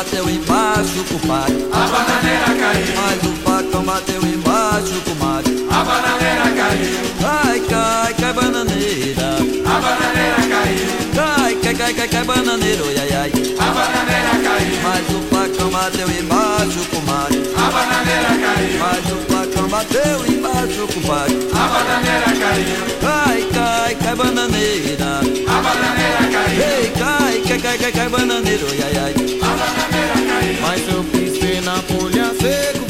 bateu embaixo, compadre. A bananeira caiu. Mas o facão bateu embaixo, comadre. A bananeira caiu. Cai, cai, cai, bananeira. A bananeira caiu. Cai, cai, cai, cai, cai, bananeira, oi, ai, ai. A bananeira caiu. Mas o facão bateu embaixo, comadre. A bananeira caiu. Mas o facão bateu embaixo, compadre. A bananeira caiu. Cai, cai, cai, bananeira. A bananeira caiu. Ei, cai, cai, cai, cai, cai, bananeira, oi, ai, ai. A bananeira. Mas eu pisei na folha seco,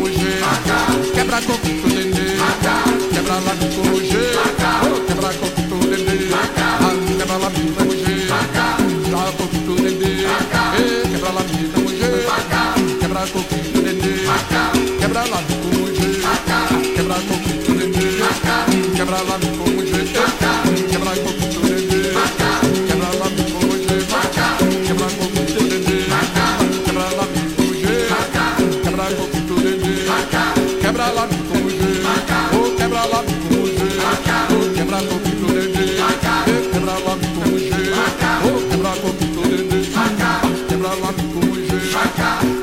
mandingueiro o jogo arrepiou Lá na mata escura o galo cacarejou. Nessa roda mandingueiro o jogo arrepiou. O leleu, o jogo arrepiou Leleu, o jogo arrepiou. Leleu, o jogo arrepiou Leleu, o jogo arrepiou. Macá, quebra lá como G Quebra coquito dendê Quebra lá G Oh, Quebra coquito dendê Ah, Quebra lá como G Quebra coquito dendê Eh, Quebra lá como G Quebra Quebra me como G Quebra Quebra lá me Quebra lá como G Oh, quebra lá como G Oh, quebra coquito dendê Eh, Quebra lá como G Oh, quebra coquito dendê Quebra lá como G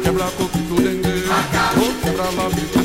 Quebra coquito dendê Oh, quebra lá como G